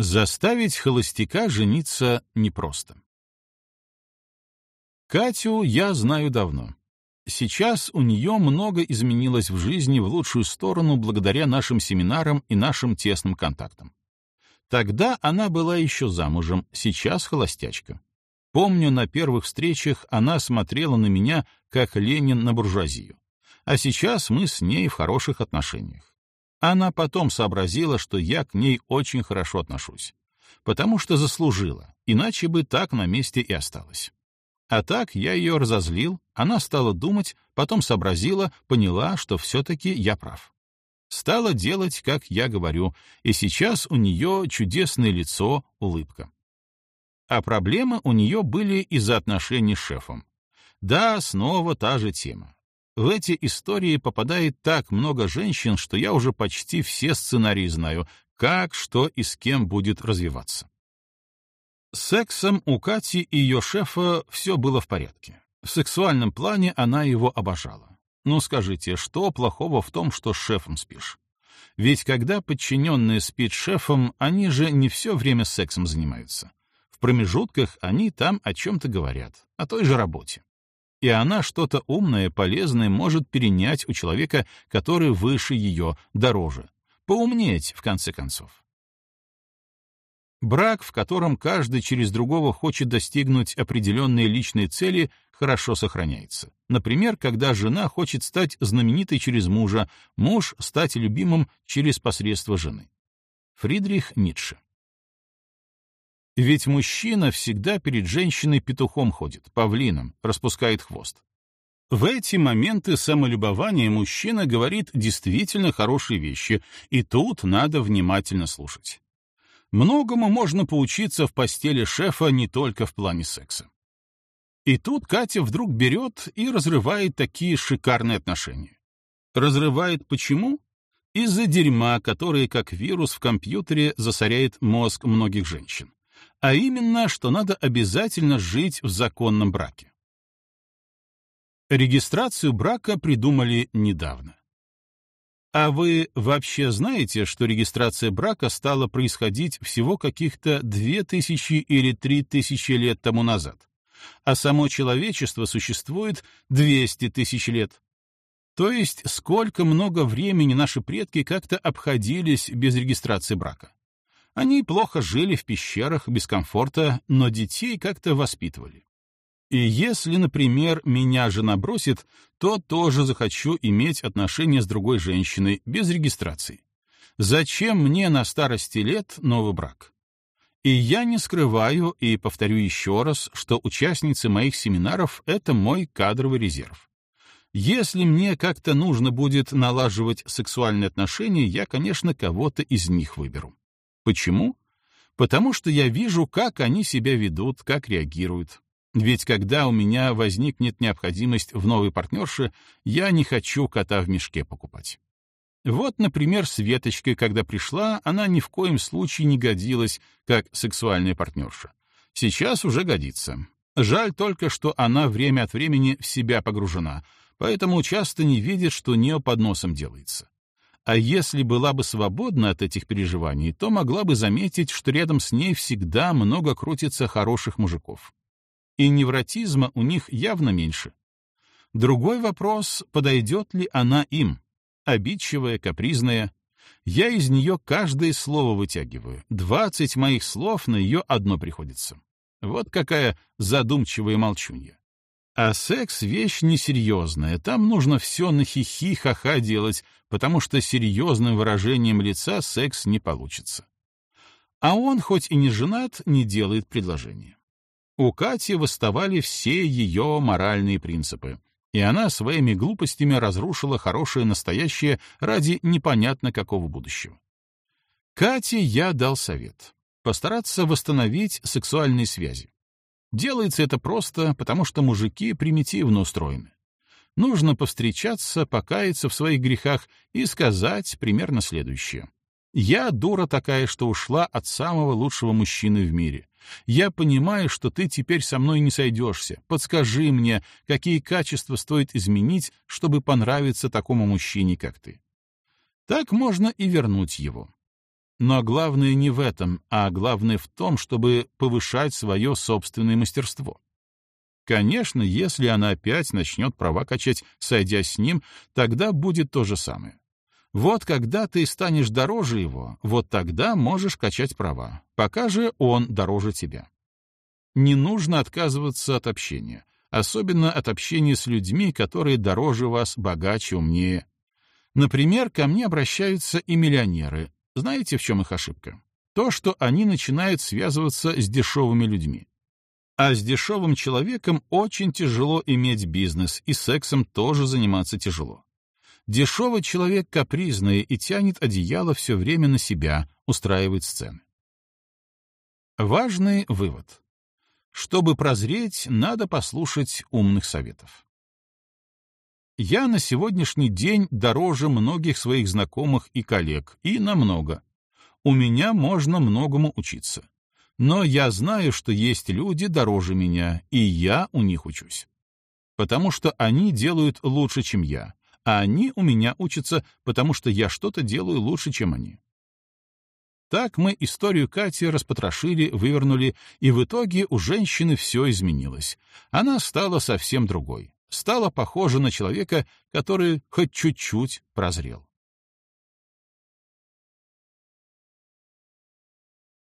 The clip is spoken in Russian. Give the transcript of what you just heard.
Заставить холостяка жениться непросто. Катю я знаю давно. Сейчас у нее много изменилось в жизни в лучшую сторону благодаря нашим семинарам и нашим тесным контактам. Тогда она была еще замужем, сейчас холостячка. Помню, на первых встречах она смотрела на меня, как Ленин на буржуазию. А сейчас мы с ней в хороших отношениях. Она потом сообразила, что я к ней очень хорошо отношусь. Потому что заслужила, иначе бы так на месте и осталась. А так я ее разозлил, она стала думать, потом сообразила, поняла, что все-таки я прав. Стала делать, как я говорю, и сейчас у нее чудесное лицо, улыбка. А проблемы у нее были из-за отношений с шефом. Да, снова та же тема. В эти истории попадает так много женщин, что я уже почти все сценарии знаю, как, что и с кем будет развиваться. Сексом у Кати и ее шефа все было в порядке. В сексуальном плане она его обожала. Ну скажите, что плохого в том, что с шефом спишь? Ведь когда подчиненные спит шефом, они же не все время сексом занимаются. В промежутках они там о чем-то говорят, о той же работе и она что-то умное, полезное может перенять у человека, который выше ее, дороже. Поумнеть, в конце концов. Брак, в котором каждый через другого хочет достигнуть определенной личной цели, хорошо сохраняется. Например, когда жена хочет стать знаменитой через мужа, муж — стать любимым через посредство жены. Фридрих Ницше ведь мужчина всегда перед женщиной петухом ходит, павлином, распускает хвост. В эти моменты самолюбования мужчина говорит действительно хорошие вещи, и тут надо внимательно слушать. Многому можно поучиться в постели шефа не только в плане секса. И тут Катя вдруг берет и разрывает такие шикарные отношения. Разрывает почему? Из-за дерьма, которое как вирус в компьютере засоряет мозг многих женщин а именно, что надо обязательно жить в законном браке. Регистрацию брака придумали недавно. А вы вообще знаете, что регистрация брака стала происходить всего каких-то две тысячи или три тысячи лет тому назад, а само человечество существует 200 тысяч лет? То есть сколько много времени наши предки как-то обходились без регистрации брака? Они плохо жили в пещерах без комфорта, но детей как-то воспитывали. И если, например, меня жена бросит, то тоже захочу иметь отношения с другой женщиной без регистрации. Зачем мне на старости лет новый брак? И я не скрываю и повторю еще раз, что участницы моих семинаров — это мой кадровый резерв. Если мне как-то нужно будет налаживать сексуальные отношения, я, конечно, кого-то из них выберу. Почему? Потому что я вижу, как они себя ведут, как реагируют. Ведь когда у меня возникнет необходимость в новой партнерше, я не хочу кота в мешке покупать. Вот, например, Светочка, когда пришла, она ни в коем случае не годилась как сексуальная партнерша. Сейчас уже годится. Жаль только, что она время от времени в себя погружена, поэтому часто не видит, что у нее под носом делается. А если была бы свободна от этих переживаний, то могла бы заметить, что рядом с ней всегда много крутится хороших мужиков. И невротизма у них явно меньше. Другой вопрос, подойдет ли она им? Обидчивая, капризная. Я из нее каждое слово вытягиваю. Двадцать моих слов на ее одно приходится. Вот какая задумчивая молчунья. А секс — вещь несерьезная, там нужно все на хихи-ха-ха делать, потому что серьезным выражением лица секс не получится. А он, хоть и не женат, не делает предложения. У Кати восставали все ее моральные принципы, и она своими глупостями разрушила хорошее настоящее ради непонятно какого будущего. Кате я дал совет — постараться восстановить сексуальные связи. Делается это просто, потому что мужики примитивно устроены. Нужно повстречаться, покаяться в своих грехах и сказать примерно следующее. «Я дура такая, что ушла от самого лучшего мужчины в мире. Я понимаю, что ты теперь со мной не сойдешься. Подскажи мне, какие качества стоит изменить, чтобы понравиться такому мужчине, как ты». Так можно и вернуть его. Но главное не в этом, а главное в том, чтобы повышать свое собственное мастерство. Конечно, если она опять начнет права качать, сойдя с ним, тогда будет то же самое. Вот когда ты станешь дороже его, вот тогда можешь качать права, пока же он дороже тебя. Не нужно отказываться от общения, особенно от общения с людьми, которые дороже вас, богаче, умнее. Например, ко мне обращаются и миллионеры, знаете, в чем их ошибка? То, что они начинают связываться с дешевыми людьми. А с дешевым человеком очень тяжело иметь бизнес, и сексом тоже заниматься тяжело. Дешевый человек капризный и тянет одеяло все время на себя, устраивает сцены. Важный вывод. Чтобы прозреть, надо послушать умных советов. Я на сегодняшний день дороже многих своих знакомых и коллег, и намного. У меня можно многому учиться. Но я знаю, что есть люди дороже меня, и я у них учусь. Потому что они делают лучше, чем я, а они у меня учатся, потому что я что-то делаю лучше, чем они. Так мы историю Кати распотрошили, вывернули, и в итоге у женщины все изменилось. Она стала совсем другой стала похожа на человека, который хоть чуть-чуть прозрел.